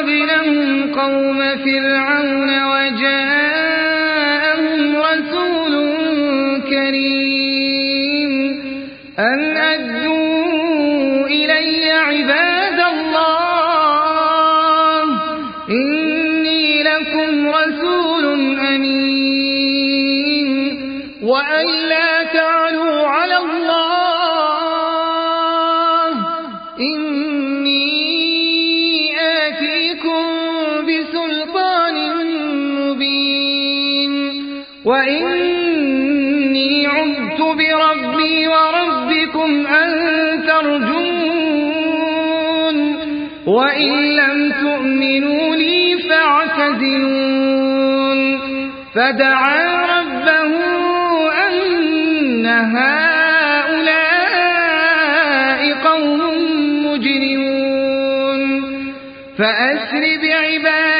قبلهم قوم فرعون وجاءهم رسول كريم. أن وإني عذت بربي وربكم أن ترجون وإن لم تؤمنوا لي فاعتزلون فدعا ربه أن هؤلاء قوم مجرمون فأسر بعبادي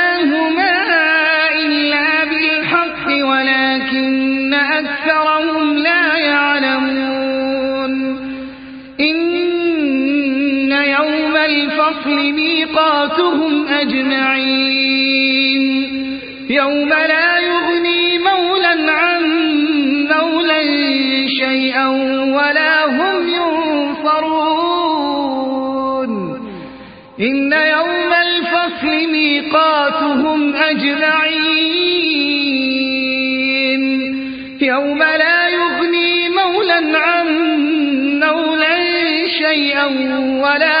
أجمعين. يوم لا يغني مولا عن مولا شيئا ولا هم ينصرون. إن يوم الفصل ميقاتهم أجمعين. يوم لا يغني مولا عن مولا شيئا ولا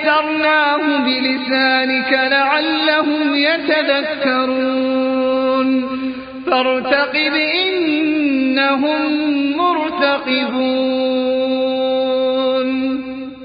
يسرناه بلسانك لعلهم يتذكرون. فارتقب إنهم مرتقبون.